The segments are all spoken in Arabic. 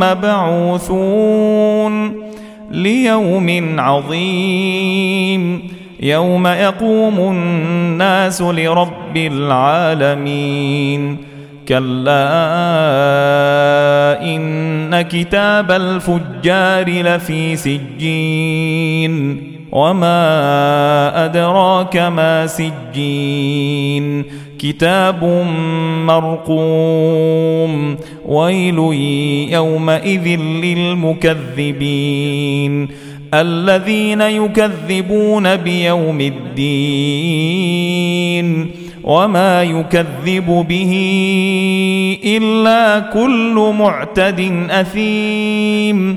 مبعوثون ليوم عظيم يوم يقوم الناس لرب العالمين كلا إن كتاب الفجار لفي سجين وما ادراك ما سجين كتاب مرقوم ويل يومئذ للمكذبين الذين يكذبون بيوم الدين وما يكذب به الا كل معتد اثيم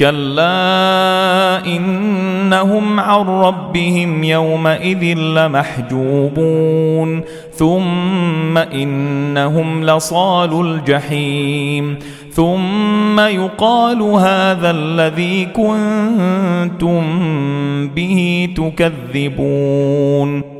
كلا انهم عن ربهم يومئذ لمحجوبون ثم انهم لصال الجحيم ثم يقال هذا الذي كنتم به تكذبون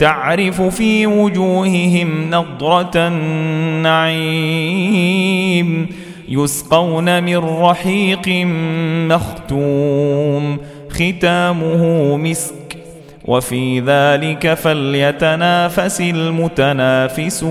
تعرف في وجوههم نضرة النعيم يسقون من رحيق مختوم ختامه مسك. وفي ذلك فليتنافس المتنافسون.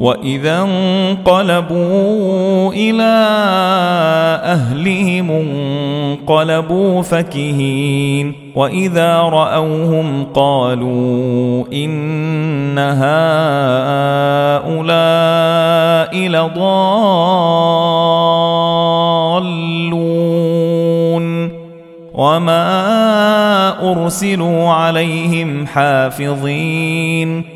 وإذا انقلبوا إلى أهلهم انقلبوا فكهين. وإذا رأوهم قالوا إن هؤلاء لضالون. وما أرسلوا عليهم حافظين.